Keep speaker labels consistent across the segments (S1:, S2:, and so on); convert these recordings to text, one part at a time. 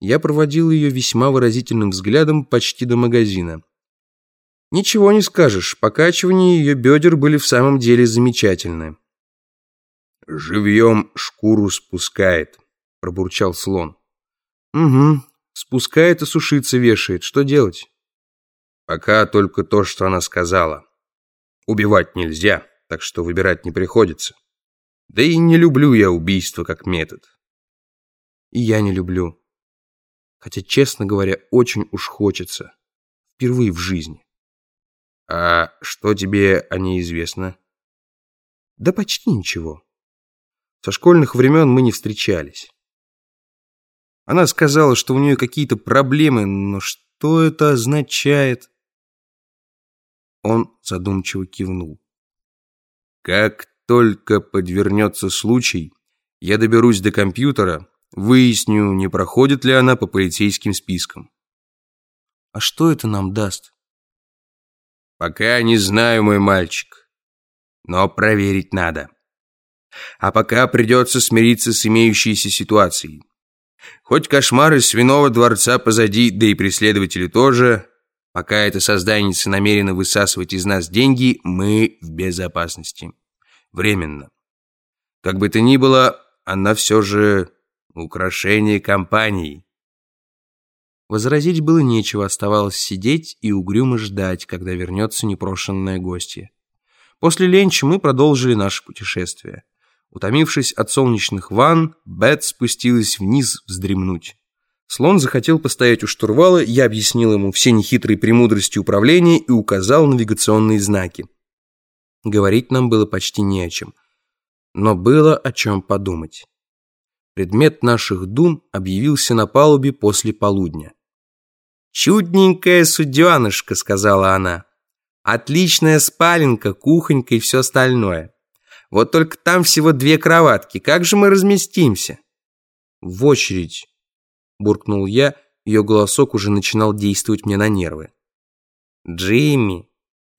S1: Я проводил ее весьма выразительным взглядом почти до магазина. Ничего не скажешь, покачивания ее бедер были в самом деле замечательны.
S2: «Живьем шкуру спускает», — пробурчал слон.
S1: «Угу, спускает и сушиться вешает. Что делать?»
S2: «Пока только то, что она сказала. Убивать нельзя, так что выбирать не приходится. Да и не люблю я убийство как метод».
S1: «И я не люблю. Хотя, честно говоря, очень уж хочется. Впервые в жизни».
S2: «А что тебе о ней известно?»
S1: «Да почти ничего. Со школьных времен мы не встречались. Она сказала, что у нее какие-то проблемы, но что это означает?» Он задумчиво кивнул.
S2: «Как только подвернется случай, я доберусь до компьютера, выясню, не проходит ли она по полицейским спискам».
S1: «А что это нам даст?»
S2: Пока не знаю, мой мальчик. Но проверить надо. А пока придется смириться с имеющейся ситуацией. Хоть кошмары свиного дворца позади, да и преследователи тоже, пока эта созданница намерена высасывать из нас деньги, мы в безопасности. Временно. Как бы то ни было, она все же украшение компании.
S1: Возразить было нечего, оставалось сидеть и угрюмо ждать, когда вернется непрошенная гостья. После ленча мы продолжили наше путешествие. Утомившись от солнечных ванн, Бет спустилась вниз вздремнуть. Слон захотел постоять у штурвала, я объяснил ему все нехитрые премудрости управления и указал навигационные знаки. Говорить нам было почти не о чем. Но было о чем подумать. Предмет наших дум объявился на палубе после полудня. «Чудненькая суденышка», — сказала она. «Отличная спаленка, кухонька и все остальное. Вот только там всего две кроватки. Как же мы разместимся?» «В очередь», — буркнул я. Ее голосок уже начинал действовать мне на нервы. «Джимми,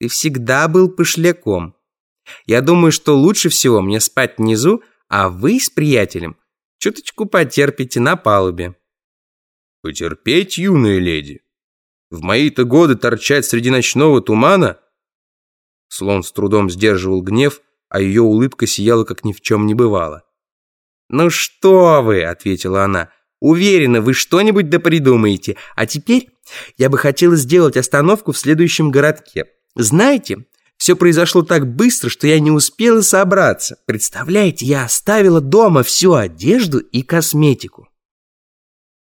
S1: ты всегда был пошляком. Я думаю, что лучше всего мне спать внизу, а вы с приятелем чуточку потерпите на палубе».
S2: «Потерпеть, юная леди?» В мои-то годы торчать среди ночного тумана?» Слон с трудом сдерживал гнев, а ее улыбка сияла, как ни в чем не бывало.
S1: «Ну что вы!» — ответила она. «Уверена, вы что-нибудь да придумаете. А теперь я бы хотела сделать остановку в следующем городке. Знаете, все произошло так быстро, что я не успела собраться. Представляете, я оставила дома всю одежду и косметику».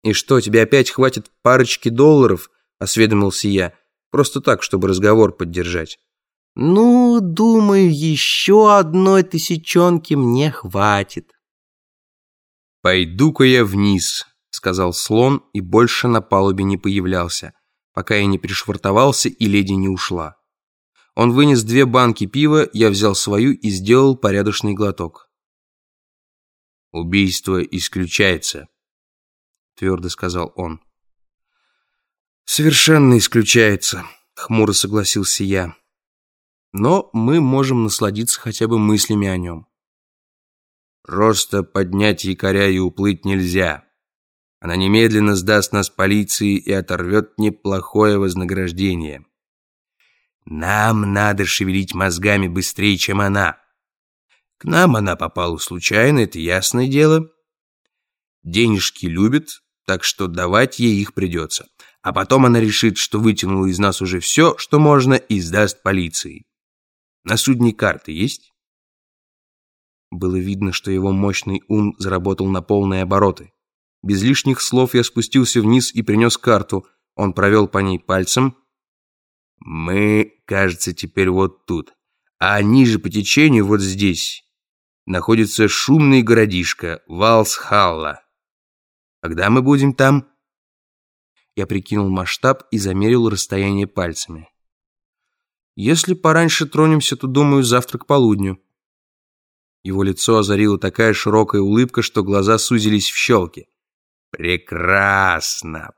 S1: «И что, тебе опять хватит парочки долларов?» осведомился я. Просто так, чтобы разговор поддержать. «Ну, думаю, еще одной тысячонки мне хватит».
S2: «Пойду-ка я вниз», — сказал слон и больше на палубе не появлялся, пока я не пришвартовался и леди не ушла. Он вынес две банки пива, я взял свою и сделал порядочный глоток. «Убийство исключается», — твердо сказал он.
S1: «Совершенно исключается», — хмуро согласился я. «Но мы можем насладиться хотя бы мыслями о нем».
S2: «Просто поднять якоря и уплыть нельзя. Она немедленно сдаст нас полиции и оторвет неплохое вознаграждение. Нам надо шевелить мозгами быстрее, чем она. К нам она попала случайно, это ясное дело. Денежки любит, так что давать ей их придется а потом она решит, что вытянула из нас уже все, что можно, и сдаст полиции. На судне карты есть?
S1: Было видно, что его мощный ум заработал на полные обороты. Без лишних слов я спустился вниз и принес карту. Он провел по ней пальцем.
S2: «Мы, кажется, теперь вот тут. А ниже по течению, вот здесь, находится шумный городишко Валсхалла. Когда мы будем там?»
S1: Я прикинул масштаб и замерил расстояние пальцами. Если пораньше тронемся, то, думаю, завтра к полудню. Его лицо озарила такая широкая улыбка, что глаза сузились в щелки.
S2: «Прекрасно!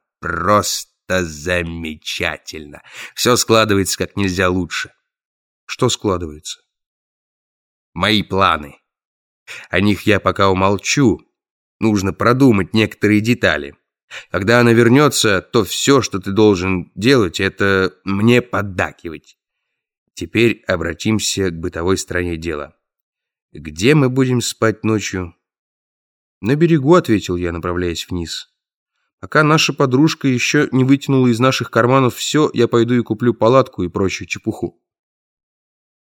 S2: Просто замечательно! Все складывается как нельзя лучше».
S1: «Что складывается?»
S2: «Мои планы. О них я пока умолчу. Нужно продумать некоторые детали. Когда она вернется, то все, что ты должен делать, это мне поддакивать. Теперь обратимся к бытовой стороне дела. Где мы будем спать ночью?
S1: На берегу, ответил я, направляясь вниз. Пока наша подружка еще не вытянула из наших карманов все, я пойду и куплю палатку и прочую чепуху.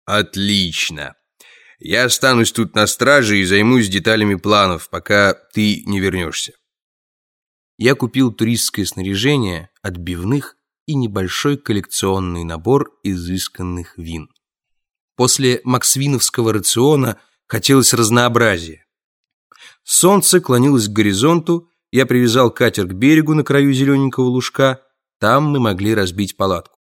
S2: Отлично. Я останусь тут на страже и займусь деталями планов, пока ты не вернешься.
S1: Я купил туристское снаряжение, отбивных и небольшой коллекционный набор изысканных вин. После максвиновского рациона хотелось разнообразия. Солнце клонилось к горизонту, я привязал катер к берегу на краю зелененького лужка, там мы могли разбить палатку.